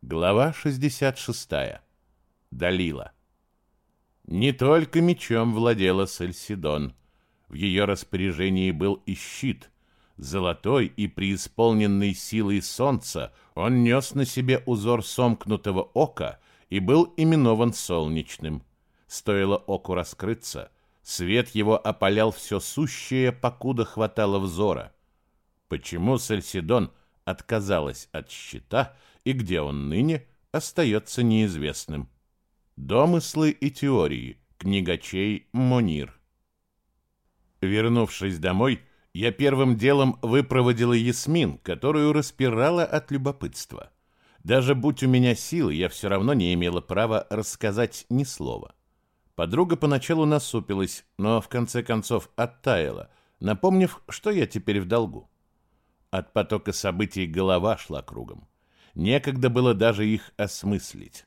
Глава 66. Далила. Не только мечом владела Сальсидон. В ее распоряжении был и щит. Золотой и преисполненный силой солнца он нес на себе узор сомкнутого ока и был именован солнечным. Стоило оку раскрыться, свет его опалял все сущее, покуда хватало взора. Почему Сальсидон отказалась от щита — и где он ныне, остается неизвестным. Домыслы и теории. Книгачей Монир. Вернувшись домой, я первым делом выпроводила Ясмин, которую распирала от любопытства. Даже будь у меня силы, я все равно не имела права рассказать ни слова. Подруга поначалу насупилась, но в конце концов оттаяла, напомнив, что я теперь в долгу. От потока событий голова шла кругом. Некогда было даже их осмыслить.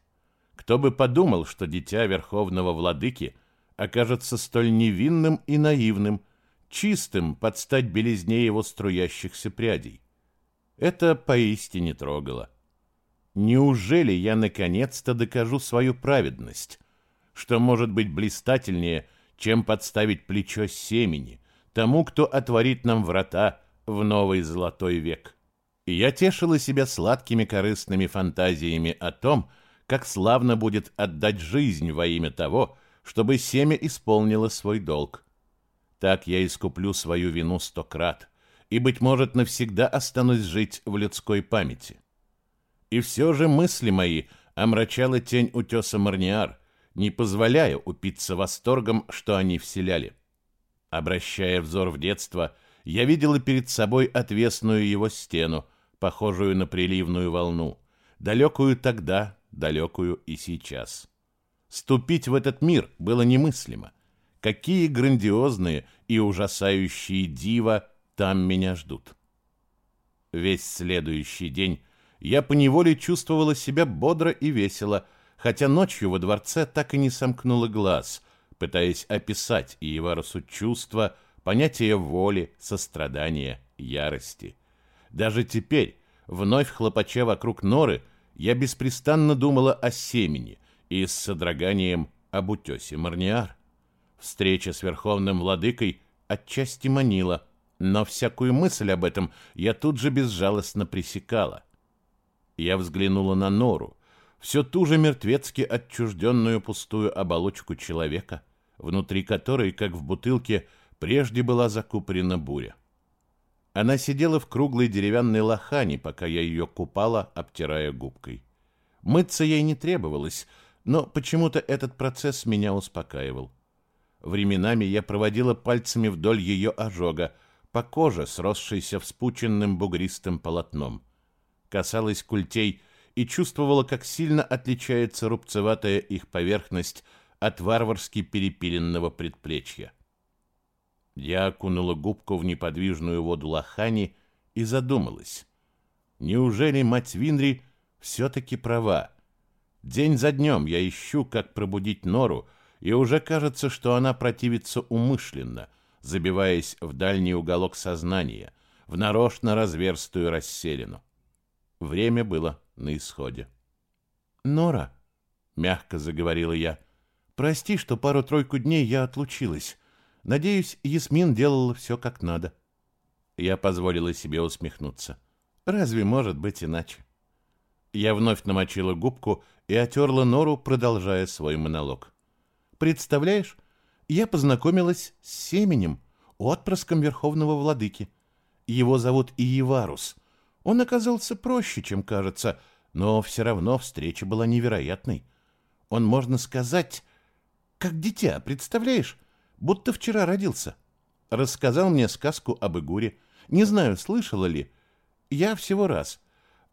Кто бы подумал, что дитя верховного владыки окажется столь невинным и наивным, чистым под стать белизне его струящихся прядей. Это поистине трогало. Неужели я наконец-то докажу свою праведность, что может быть блистательнее, чем подставить плечо семени тому, кто отворит нам врата в новый золотой век?» И я тешила себя сладкими корыстными фантазиями о том, как славно будет отдать жизнь во имя того, чтобы семя исполнило свой долг. Так я искуплю свою вину сто крат, и, быть может, навсегда останусь жить в людской памяти. И все же мысли мои омрачала тень утеса Марниар, не позволяя упиться восторгом, что они вселяли. Обращая взор в детство, я видела перед собой отвесную его стену, похожую на приливную волну, далекую тогда, далекую и сейчас. Ступить в этот мир было немыслимо. Какие грандиозные и ужасающие дива там меня ждут. Весь следующий день я поневоле чувствовала себя бодро и весело, хотя ночью во дворце так и не сомкнула глаз, пытаясь описать Иеварусу чувства, понятия воли, сострадания, ярости. Даже теперь, вновь хлопача вокруг норы, я беспрестанно думала о семени и с содроганием об утесе Марниар. Встреча с верховным владыкой отчасти манила, но всякую мысль об этом я тут же безжалостно пресекала. Я взглянула на нору, все ту же мертвецки отчужденную пустую оболочку человека, внутри которой, как в бутылке, прежде была закупорена буря. Она сидела в круглой деревянной лохане, пока я ее купала, обтирая губкой. Мыться ей не требовалось, но почему-то этот процесс меня успокаивал. Временами я проводила пальцами вдоль ее ожога, по коже, сросшейся вспученным бугристым полотном. Касалась культей и чувствовала, как сильно отличается рубцеватая их поверхность от варварски перепиленного предплечья. Я окунула губку в неподвижную воду лохани и задумалась. Неужели мать Винри все-таки права? День за днем я ищу, как пробудить нору, и уже кажется, что она противится умышленно, забиваясь в дальний уголок сознания, в нарочно разверстую расселину. Время было на исходе. «Нора», — мягко заговорила я, — «прости, что пару-тройку дней я отлучилась. Надеюсь, Ясмин делала все как надо. Я позволила себе усмехнуться. Разве может быть иначе? Я вновь намочила губку и отерла нору, продолжая свой монолог. Представляешь, я познакомилась с Семенем, отпрыском Верховного Владыки. Его зовут Иеварус. Он оказался проще, чем кажется, но все равно встреча была невероятной. Он, можно сказать, как дитя, представляешь? Будто вчера родился. Рассказал мне сказку об Игуре. Не знаю, слышала ли. Я всего раз.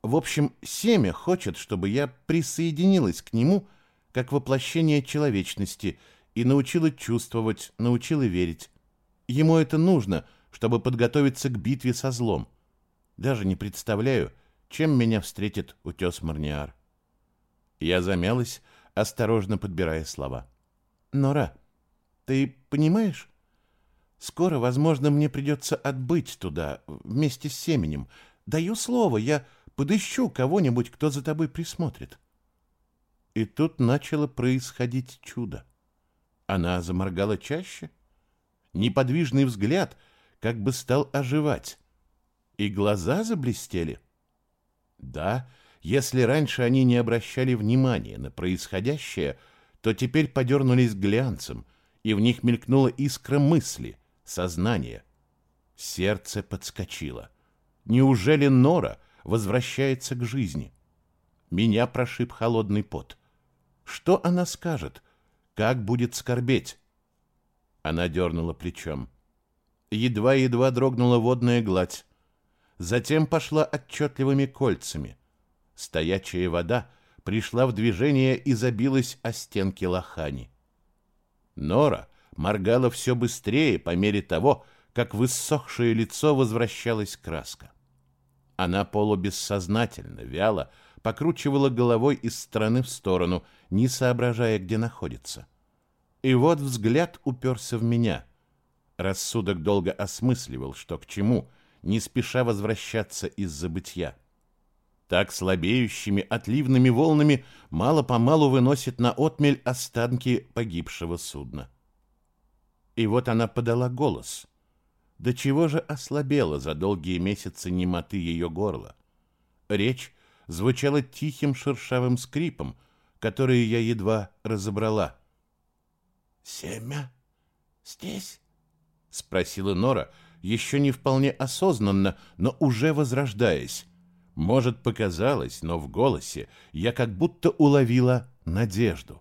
В общем, семя хочет, чтобы я присоединилась к нему как воплощение человечности и научила чувствовать, научила верить. Ему это нужно, чтобы подготовиться к битве со злом. Даже не представляю, чем меня встретит утес Марниар. Я замялась, осторожно подбирая слова. «Нора, ты понимаешь? Скоро, возможно, мне придется отбыть туда вместе с семенем. Даю слово, я Подыщу кого-нибудь, кто за тобой присмотрит. И тут начало происходить чудо. Она заморгала чаще. Неподвижный взгляд как бы стал оживать. И глаза заблестели. Да, если раньше они не обращали внимания на происходящее, то теперь подернулись глянцем, и в них мелькнула искра мысли, сознания. Сердце подскочило. Неужели Нора возвращается к жизни? Меня прошиб холодный пот. Что она скажет? Как будет скорбеть? Она дернула плечом. Едва-едва дрогнула водная гладь. Затем пошла отчетливыми кольцами. Стоячая вода пришла в движение и забилась о стенки лохани. Нора моргала все быстрее по мере того, как в иссохшее лицо возвращалась краска. Она полубессознательно, вяло покручивала головой из стороны в сторону, не соображая, где находится. И вот взгляд уперся в меня. Рассудок долго осмысливал, что к чему, не спеша возвращаться из забытья. Так слабеющими отливными волнами мало-помалу выносит на отмель останки погибшего судна. И вот она подала голос. До чего же ослабела за долгие месяцы немоты ее горла? Речь звучала тихим шершавым скрипом, который я едва разобрала. «Семя здесь?» — спросила Нора, еще не вполне осознанно, но уже возрождаясь. Может, показалось, но в голосе я как будто уловила надежду.